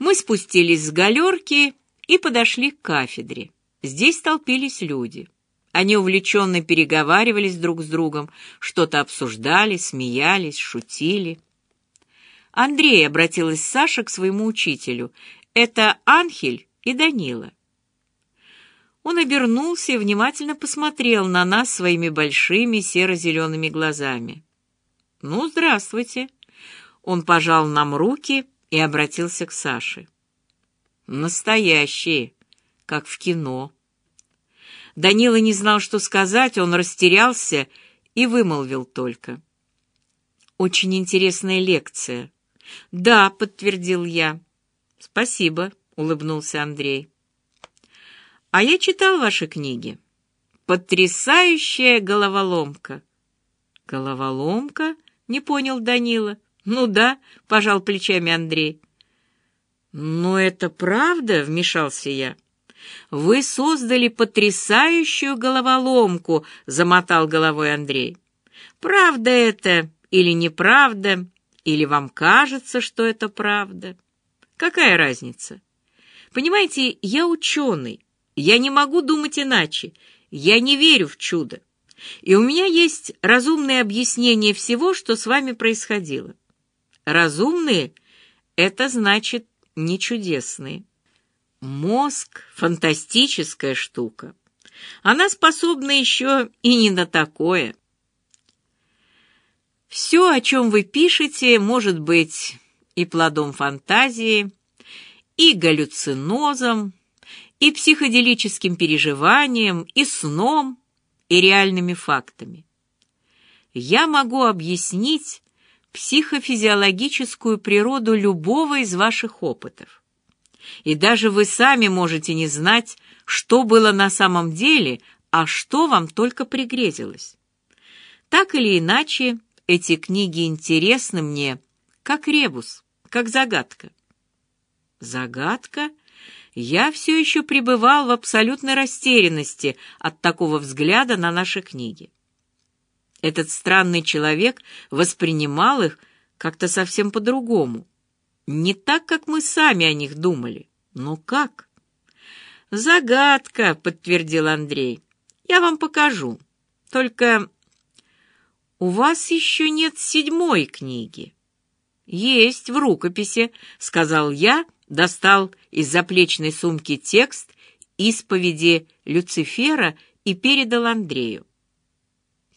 Мы спустились с галерки и подошли к кафедре. Здесь толпились люди. Они увлеченно переговаривались друг с другом, что-то обсуждали, смеялись, шутили. Андрей обратилась Саша к своему учителю. «Это Анхель и Данила». Он обернулся и внимательно посмотрел на нас своими большими серо-зелеными глазами. «Ну, здравствуйте». Он пожал нам руки и обратился к Саше. «Настоящие, как в кино». Данила не знал, что сказать, он растерялся и вымолвил только. «Очень интересная лекция». «Да», — подтвердил я. «Спасибо», — улыбнулся Андрей. «А я читал ваши книги. Потрясающая головоломка». «Головоломка?» — не понял Данила. «Ну да», — пожал плечами Андрей. «Но это правда?» — вмешался я. «Вы создали потрясающую головоломку», — замотал головой Андрей. «Правда это или неправда, или вам кажется, что это правда? Какая разница? Понимаете, я ученый, я не могу думать иначе, я не верю в чудо. И у меня есть разумные объяснения всего, что с вами происходило. Разумные — это значит не чудесные. Мозг — фантастическая штука. Она способна еще и не на такое. Все, о чем вы пишете, может быть и плодом фантазии, и галлюцинозом, и психоделическим переживанием, и сном, и реальными фактами. Я могу объяснить психофизиологическую природу любого из ваших опытов и даже вы сами можете не знать, что было на самом деле, а что вам только пригрезилось. Так или иначе, эти книги интересны мне, как ребус, как загадка. Загадка? Я все еще пребывал в абсолютной растерянности от такого взгляда на наши книги. Этот странный человек воспринимал их как-то совсем по-другому. Не так, как мы сами о них думали. Но как? Загадка, подтвердил Андрей. Я вам покажу. Только у вас еще нет седьмой книги. Есть в рукописи, сказал я, достал из заплечной сумки текст исповеди Люцифера и передал Андрею.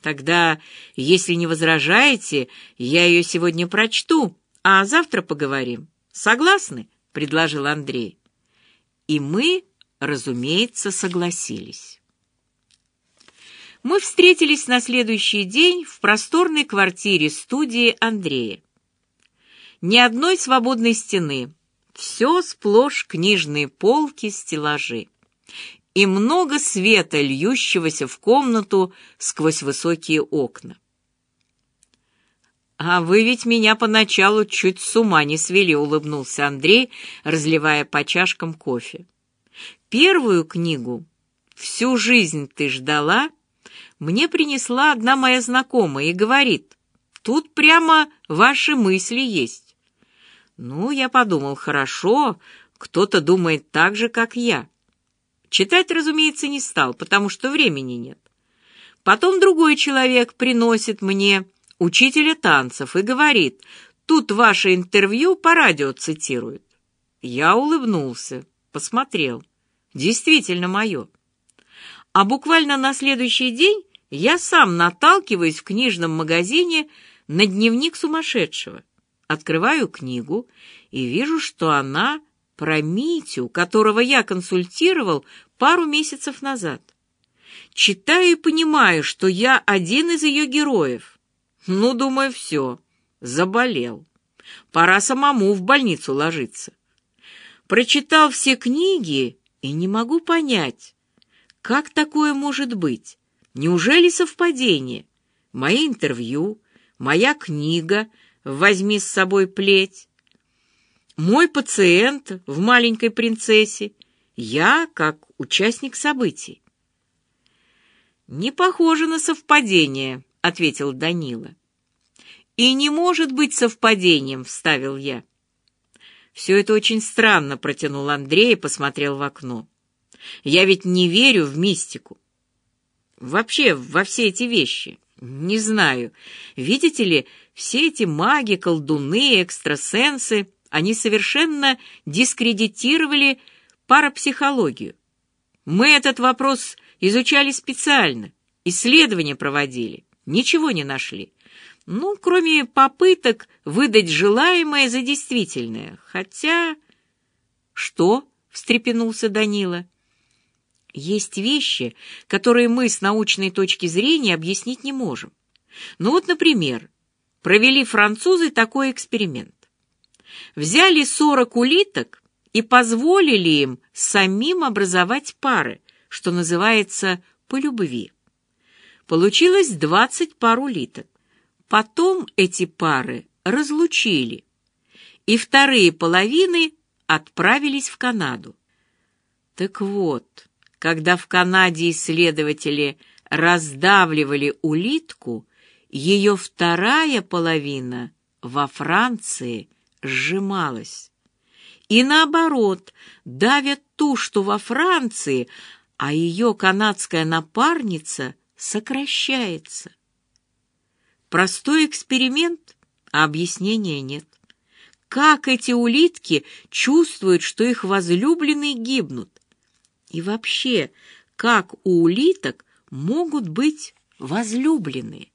Тогда, если не возражаете, я ее сегодня прочту, а завтра поговорим. Согласны? предложил Андрей. И мы, разумеется, согласились. Мы встретились на следующий день в просторной квартире студии Андрея. Ни одной свободной стены, все сплошь книжные полки, стеллажи. И много света, льющегося в комнату сквозь высокие окна. «А вы ведь меня поначалу чуть с ума не свели», — улыбнулся Андрей, разливая по чашкам кофе. «Первую книгу «Всю жизнь ты ждала» мне принесла одна моя знакомая и говорит, «Тут прямо ваши мысли есть». Ну, я подумал, хорошо, кто-то думает так же, как я. Читать, разумеется, не стал, потому что времени нет. Потом другой человек приносит мне учителя танцев и говорит, тут ваше интервью по радио цитируют. Я улыбнулся, посмотрел. Действительно мое. А буквально на следующий день я сам наталкиваюсь в книжном магазине на дневник сумасшедшего. Открываю книгу и вижу, что она про Митю, которого я консультировал пару месяцев назад. Читаю и понимаю, что я один из ее героев. Ну, думаю, все. Заболел. Пора самому в больницу ложиться. Прочитал все книги и не могу понять, как такое может быть? Неужели совпадение? Мои интервью, моя книга «Возьми с собой плеть», мой пациент в «Маленькой принцессе», я как участник событий. Не похоже на совпадение, ответил Данила. И не может быть совпадением, вставил я. «Все это очень странно», — протянул Андрей и посмотрел в окно. «Я ведь не верю в мистику. Вообще, во все эти вещи. Не знаю. Видите ли, все эти маги, колдуны, экстрасенсы, они совершенно дискредитировали парапсихологию. Мы этот вопрос изучали специально, исследования проводили, ничего не нашли. Ну, кроме попыток выдать желаемое за действительное. Хотя... Что? — встрепенулся Данила. Есть вещи, которые мы с научной точки зрения объяснить не можем. Ну вот, например, провели французы такой эксперимент. Взяли 40 улиток и позволили им самим образовать пары, что называется по любви. Получилось 20 пар улиток. Потом эти пары разлучили, и вторые половины отправились в Канаду. Так вот, когда в Канаде исследователи раздавливали улитку, ее вторая половина во Франции сжималась. И наоборот, давят ту, что во Франции, а ее канадская напарница сокращается. Простой эксперимент, а объяснения нет. Как эти улитки чувствуют, что их возлюбленные гибнут? И вообще, как у улиток могут быть возлюбленные?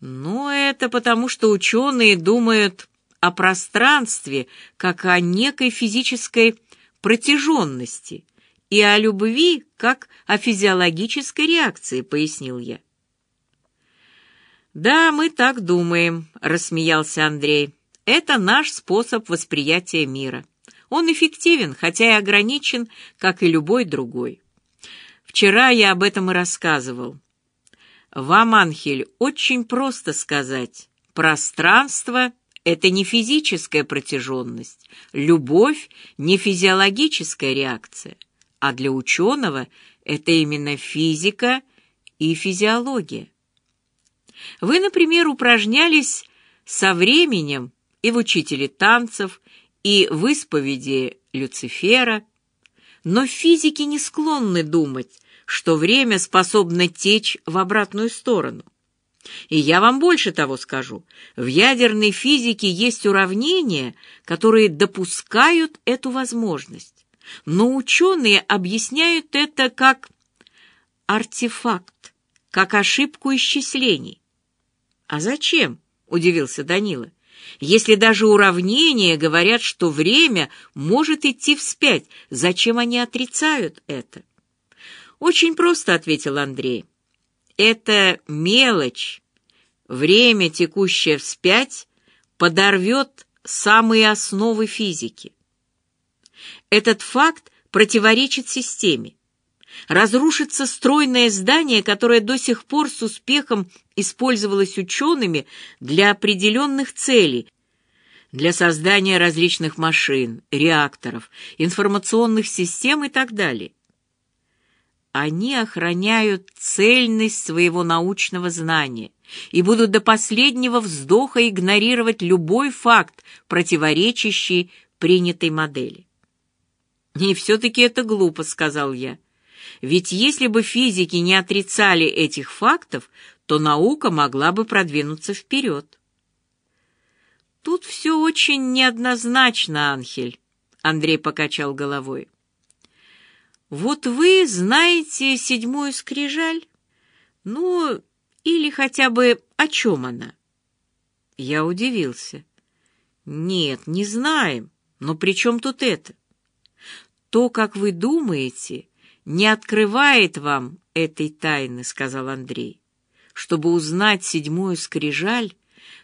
Но это потому, что ученые думают о пространстве как о некой физической протяженности и о любви как о физиологической реакции, пояснил я. «Да, мы так думаем», — рассмеялся Андрей. «Это наш способ восприятия мира. Он эффективен, хотя и ограничен, как и любой другой. Вчера я об этом и рассказывал. Вам, Анхель, очень просто сказать. Пространство — это не физическая протяженность, любовь — не физиологическая реакция, а для ученого это именно физика и физиология. Вы, например, упражнялись со временем и в учителе танцев, и в исповеди Люцифера, но физики не склонны думать, что время способно течь в обратную сторону. И я вам больше того скажу. В ядерной физике есть уравнения, которые допускают эту возможность. Но ученые объясняют это как артефакт, как ошибку исчислений. «А зачем?» — удивился Данила. «Если даже уравнения говорят, что время может идти вспять, зачем они отрицают это?» «Очень просто», — ответил Андрей. «Это мелочь. Время, текущее вспять, подорвет самые основы физики. Этот факт противоречит системе разрушится стройное здание, которое до сих пор с успехом использовалось учеными для определенных целей, для создания различных машин, реакторов, информационных систем и так далее. Они охраняют цельность своего научного знания и будут до последнего вздоха игнорировать любой факт, противоречащий принятой модели. «И все-таки это глупо», — сказал я. Ведь если бы физики не отрицали этих фактов, то наука могла бы продвинуться вперед. Тут все очень неоднозначно, Анхель, Андрей покачал головой. Вот вы знаете седьмую скрижаль? Ну, или хотя бы о чем она? Я удивился. Нет, не знаем. Но при чем тут это? То, как вы думаете, не открывает вам этой тайны, сказал Андрей. Чтобы узнать седьмую скрижаль,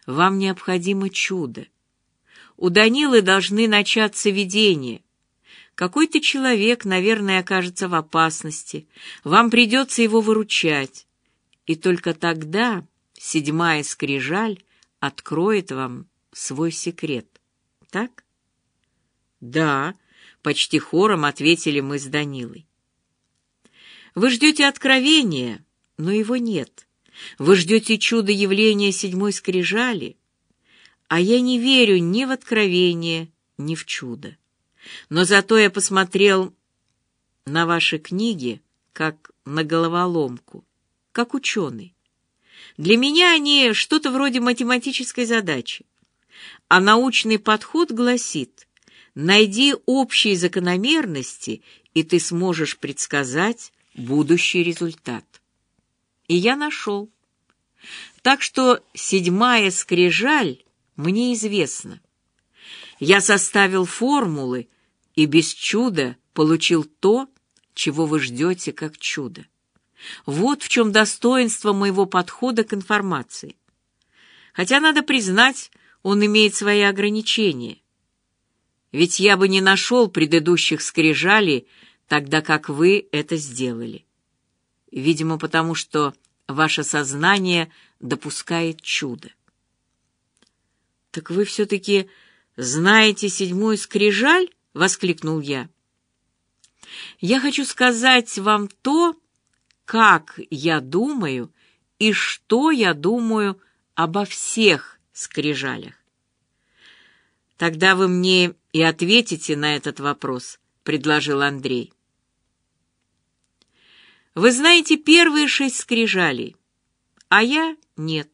вам необходимо чудо. У Данилы должны начаться видения. Какой-то человек, наверное, окажется в опасности. Вам придется его выручать. И только тогда седьмая скрижаль откроет вам свой секрет. Так? Да, почти хором ответили мы с Данилой. Вы ждете откровения, но его нет. Вы ждете чуда явления седьмой скрижали, А я не верю ни в откровение, ни в чудо. Но зато я посмотрел на ваши книги, как на головоломку, как ученый. Для меня они что-то вроде математической задачи. А научный подход гласит, найди общие закономерности, и ты сможешь предсказать будущий результат. И я нашел. Так что седьмая скрижаль мне известна. Я составил формулы и без чуда получил то, чего вы ждете как чудо. Вот в чем достоинство моего подхода к информации. Хотя, надо признать, он имеет свои ограничения. Ведь я бы не нашел предыдущих скрижалей, тогда как вы это сделали. Видимо, потому что ваше сознание допускает чудо. «Так вы все-таки знаете седьмую скрижаль?» — воскликнул я. «Я хочу сказать вам то, как я думаю и что я думаю обо всех скрижалях. Тогда вы мне и ответите на этот вопрос, предложил Андрей. Вы знаете первые шесть скрижалей, а я нет.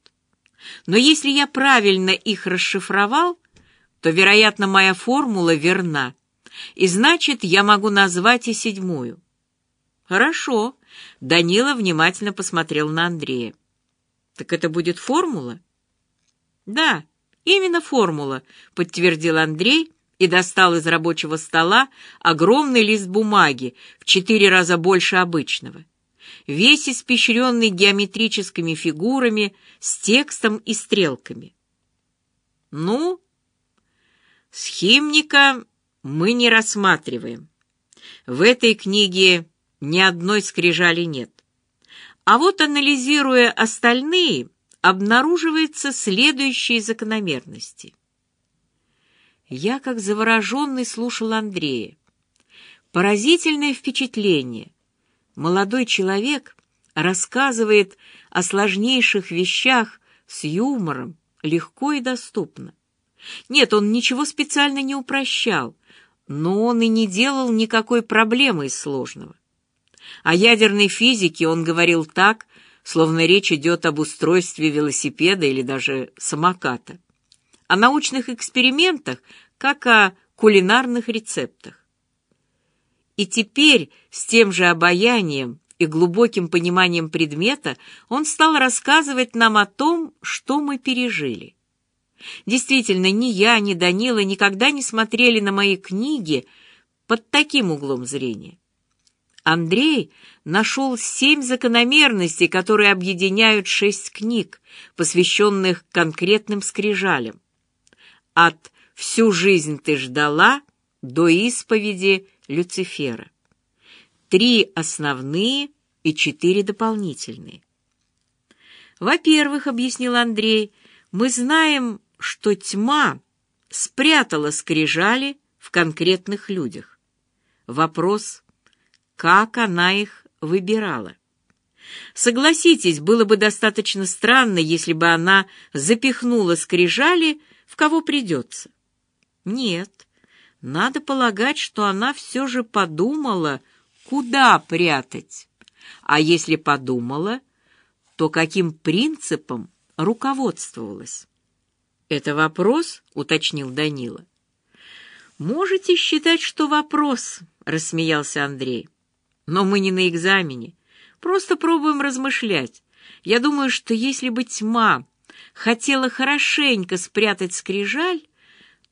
Но если я правильно их расшифровал, то, вероятно, моя формула верна, и значит, я могу назвать и седьмую. Хорошо. Данила внимательно посмотрел на Андрея. Так это будет формула? Да, именно формула, подтвердил Андрей и достал из рабочего стола огромный лист бумаги в четыре раза больше обычного. Весь испещренный геометрическими фигурами, с текстом и стрелками. Ну, схимника мы не рассматриваем. В этой книге ни одной скрижали нет. А вот анализируя остальные, обнаруживаются следующие закономерности. Я, как завороженный, слушал Андрея. Поразительное впечатление. Молодой человек рассказывает о сложнейших вещах с юмором, легко и доступно. Нет, он ничего специально не упрощал, но он и не делал никакой проблемы из сложного. О ядерной физике он говорил так, словно речь идет об устройстве велосипеда или даже самоката. О научных экспериментах, как о кулинарных рецептах. И теперь с тем же обаянием и глубоким пониманием предмета он стал рассказывать нам о том, что мы пережили. Действительно, ни я, ни Данила никогда не смотрели на мои книги под таким углом зрения. Андрей нашел семь закономерностей, которые объединяют шесть книг, посвященных конкретным скрижалям. От «Всю жизнь ты ждала» до исповеди Люцифера. Три основные и четыре дополнительные. Во-первых, объяснил Андрей, мы знаем, что тьма спрятала скрижали в конкретных людях. Вопрос как она их выбирала. Согласитесь, было бы достаточно странно, если бы она запихнула скрижали в кого придется. Нет, надо полагать, что она все же подумала, куда прятать. А если подумала, то каким принципом руководствовалась? «Это вопрос?» — уточнил Данила. «Можете считать, что вопрос», — рассмеялся Андрей. Но мы не на экзамене. Просто пробуем размышлять. Я думаю, что если бы тьма хотела хорошенько спрятать скрижаль,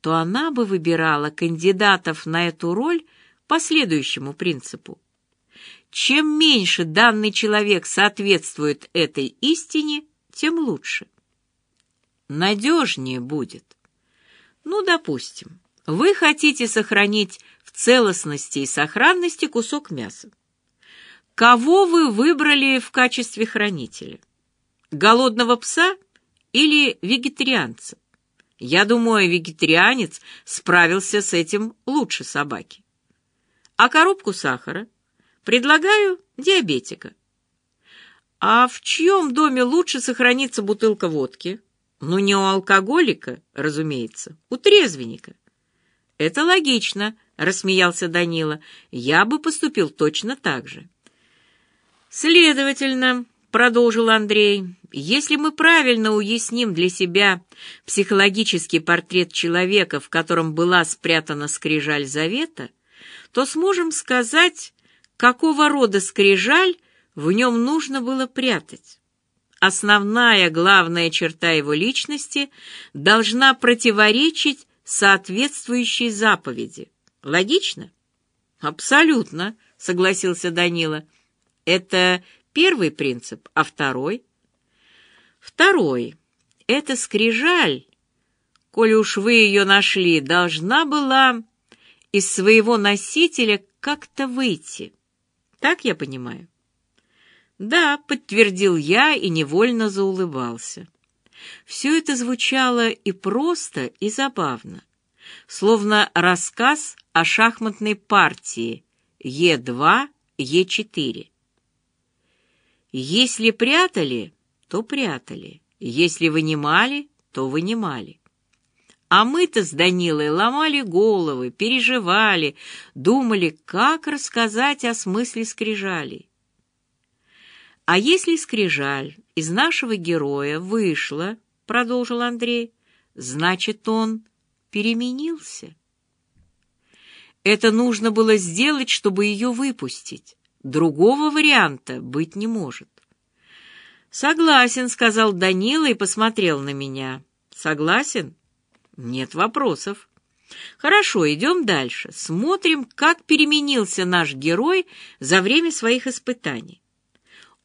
то она бы выбирала кандидатов на эту роль по следующему принципу. Чем меньше данный человек соответствует этой истине, тем лучше. Надежнее будет. Ну, допустим, вы хотите сохранить в целостности и сохранности кусок мяса. Кого вы выбрали в качестве хранителя? Голодного пса или вегетарианца? Я думаю, вегетарианец справился с этим лучше собаки. А коробку сахара? Предлагаю диабетика. А в чьем доме лучше сохранится бутылка водки? Ну, не у алкоголика, разумеется, у трезвенника. Это логично, рассмеялся Данила. Я бы поступил точно так же. Следовательно, продолжил Андрей, если мы правильно уясним для себя психологический портрет человека, в котором была спрятана скрижаль завета, то сможем сказать, какого рода скрижаль в нем нужно было прятать. Основная главная черта его личности должна противоречить соответствующей заповеди. Логично? Абсолютно, согласился Данила. Это первый принцип, а второй? Второй. Это скрижаль, коли уж вы ее нашли, должна была из своего носителя как-то выйти. Так я понимаю? «Да», — подтвердил я и невольно заулыбался. Все это звучало и просто, и забавно, словно рассказ о шахматной партии Е2, Е4. Если прятали, то прятали, если вынимали, то вынимали. А мы-то с Данилой ломали головы, переживали, думали, как рассказать о смысле скрижалей. А если скрижаль из нашего героя вышла, продолжил Андрей, значит, он переменился. Это нужно было сделать, чтобы ее выпустить. Другого варианта быть не может. Согласен, сказал Данила и посмотрел на меня. Согласен? Нет вопросов. Хорошо, идем дальше. Смотрим, как переменился наш герой за время своих испытаний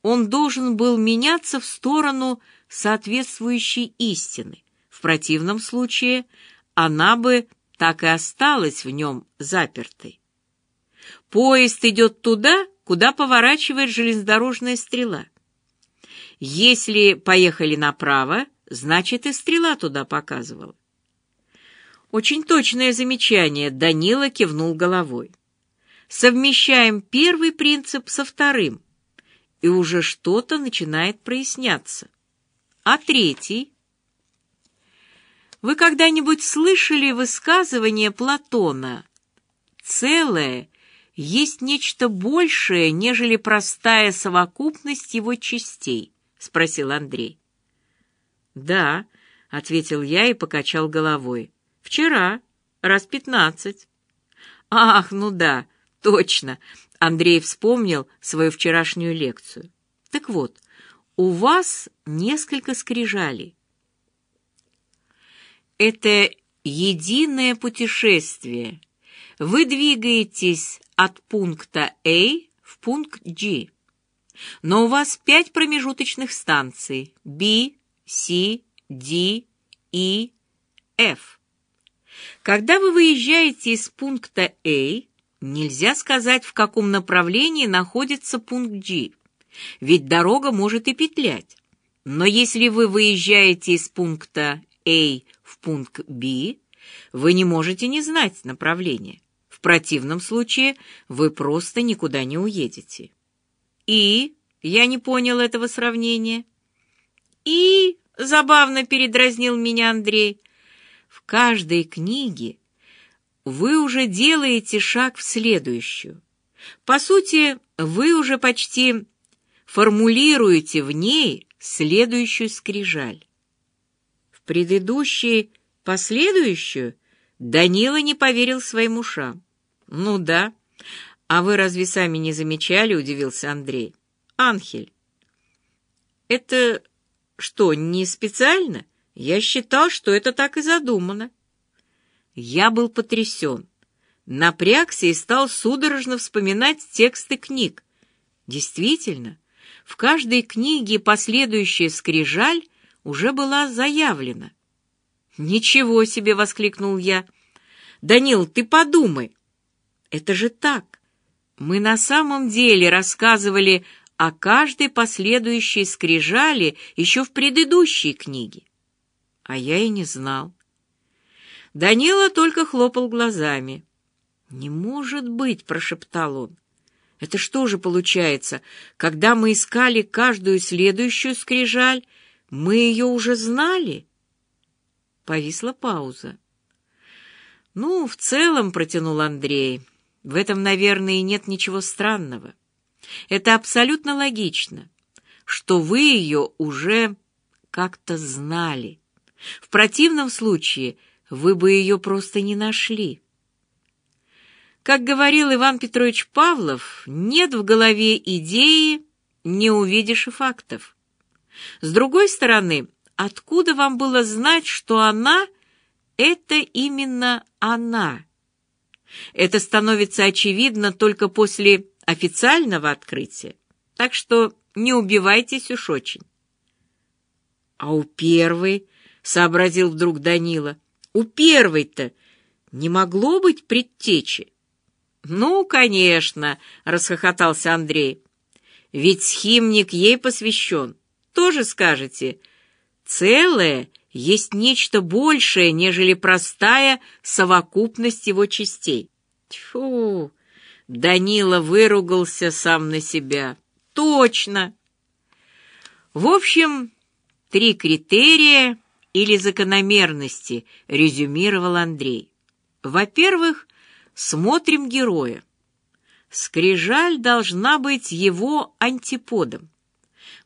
он должен был меняться в сторону соответствующей истины. В противном случае она бы так и осталась в нем запертой. Поезд идет туда, куда поворачивает железнодорожная стрела. Если поехали направо, значит и стрела туда показывала. Очень точное замечание, Данила кивнул головой. Совмещаем первый принцип со вторым – и уже что-то начинает проясняться. А третий? Вы когда-нибудь слышали высказывание Платона «Целое есть нечто большее, нежели простая совокупность его частей?» — спросил Андрей. «Да», — ответил я и покачал головой. «Вчера, раз пятнадцать». «Ах, ну да, точно. Андрей вспомнил свою вчерашнюю лекцию. Так вот, у вас несколько скрижалей. Это единое путешествие. Вы двигаетесь от пункта А в пункт G. Но у вас пять промежуточных станций B, C, D, E, F. Когда вы выезжаете из пункта А, Нельзя сказать, в каком направлении находится пункт G, ведь дорога может и петлять. Но если вы выезжаете из пункта A в пункт B, вы не можете не знать направление. В противном случае вы просто никуда не уедете. И я не понял этого сравнения. И забавно передразнил меня Андрей. В каждой книге вы уже делаете шаг в следующую. По сути, вы уже почти формулируете в ней следующую скрижаль. В предыдущей последующую Данила не поверил своим ушам. «Ну да. А вы разве сами не замечали?» — удивился Андрей. «Анхель, это что, не специально? Я считал, что это так и задумано». Я был потрясен. Напрягся и стал судорожно вспоминать тексты книг. Действительно, в каждой книге последующая скрижаль уже была заявлена. «Ничего себе!» — воскликнул я. «Данил, ты подумай! Это же так! Мы на самом деле рассказывали о каждой последующей скрижали еще в предыдущей книге. А я и не знал. Данила только хлопал глазами. «Не может быть!» — прошептал он. «Это что же получается, когда мы искали каждую следующую скрижаль, мы ее уже знали?» Повисла пауза. «Ну, в целом», — протянул Андрей, — «в этом, наверное, и нет ничего странного. Это абсолютно логично, что вы ее уже как-то знали. В противном случае вы бы ее просто не нашли». Как говорил Иван Петрович Павлов, нет в голове идеи, не увидишь и фактов. С другой стороны, откуда вам было знать, что она — это именно она? Это становится очевидно только после официального открытия, так что не убивайтесь уж очень. — А у первой, — сообразил вдруг Данила, — у первой-то не могло быть предтечи. «Ну, конечно», — расхохотался Андрей. «Ведь схимник ей посвящен. Тоже скажете, целое есть нечто большее, нежели простая совокупность его частей». Тьфу! Данила выругался сам на себя. «Точно!» В общем, три критерия или закономерности, резюмировал Андрей. Во-первых, Смотрим героя. Скрижаль должна быть его антиподом.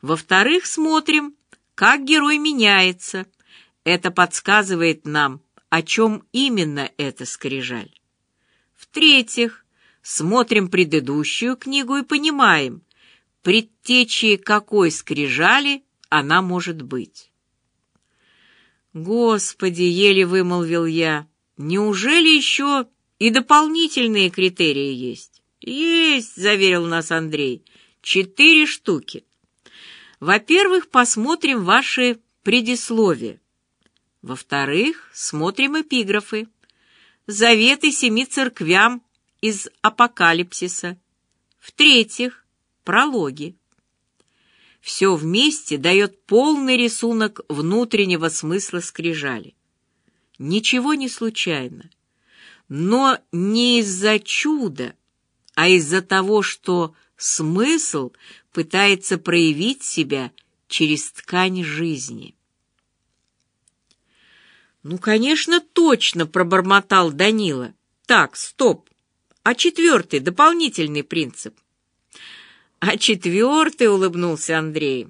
Во-вторых, смотрим, как герой меняется. Это подсказывает нам, о чем именно эта скрижаль. В-третьих, смотрим предыдущую книгу и понимаем, предтечи какой скрижали она может быть. «Господи!» — еле вымолвил я. «Неужели еще и дополнительные критерии есть. Есть, заверил нас Андрей. Четыре штуки. Во-первых, посмотрим ваши предисловия. Во-вторых, смотрим эпиграфы. Заветы семи церквям из Апокалипсиса. В-третьих, прологи. Все вместе дает полный рисунок внутреннего смысла скрижали. Ничего не случайно но не из-за чуда, а из-за того, что смысл пытается проявить себя через ткань жизни. «Ну, конечно, точно!» — пробормотал Данила. «Так, стоп! А четвертый, дополнительный принцип?» «А четвертый?» — улыбнулся Андрей.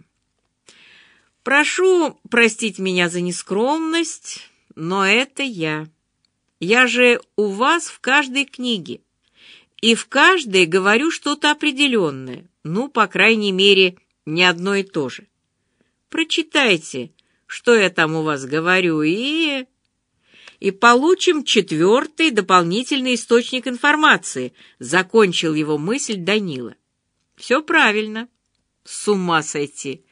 «Прошу простить меня за нескромность, но это я». Я же у вас в каждой книге. И в каждой говорю что-то определенное. Ну, по крайней мере, не одно и то же. Прочитайте, что я там у вас говорю, и... И получим четвертый дополнительный источник информации, закончил его мысль Данила. Все правильно. С ума сойти.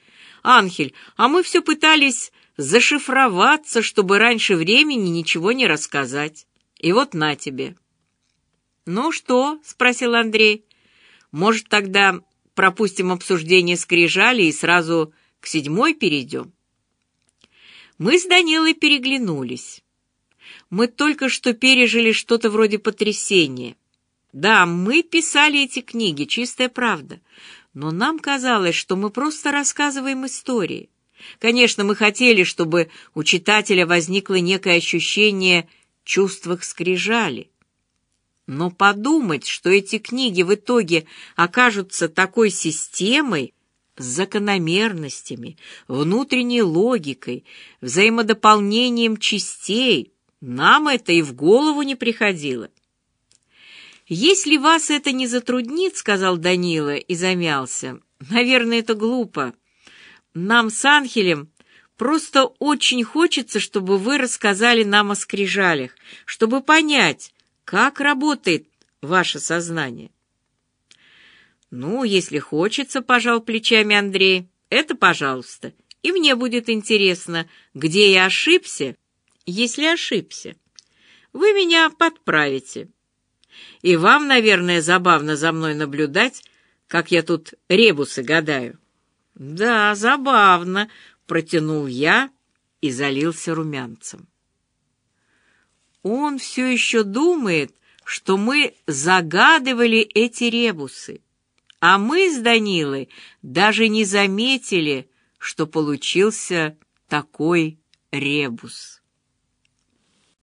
Анхель, а мы все пытались зашифроваться, чтобы раньше времени ничего не рассказать. И вот на тебе. «Ну что?» — спросил Андрей. «Может, тогда пропустим обсуждение скрижали и сразу к седьмой перейдем?» Мы с Данилой переглянулись. Мы только что пережили что-то вроде потрясения. Да, мы писали эти книги, чистая правда, но нам казалось, что мы просто рассказываем истории. Конечно, мы хотели, чтобы у читателя возникло некое ощущение чувств скрижали. Но подумать, что эти книги в итоге окажутся такой системой, с закономерностями, внутренней логикой, взаимодополнением частей, нам это и в голову не приходило. «Если вас это не затруднит, — сказал Данила и замялся, — наверное, это глупо. Нам с Анхелем просто очень хочется, чтобы вы рассказали нам о скрижалях, чтобы понять, как работает ваше сознание. Ну, если хочется, пожал плечами Андрей, это пожалуйста. И мне будет интересно, где я ошибся, если ошибся. Вы меня подправите. И вам, наверное, забавно за мной наблюдать, как я тут ребусы гадаю. «Да, забавно», — протянул я и залился румянцем. Он все еще думает, что мы загадывали эти ребусы, а мы с Данилой даже не заметили, что получился такой ребус.